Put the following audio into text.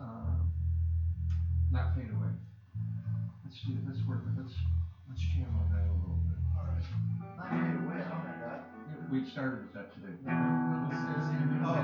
uh, not fade away. Let's do, let's work, let's, let's jam on that a little bit. Alright. Not fade away, I don't have that. We started with that today. Oh,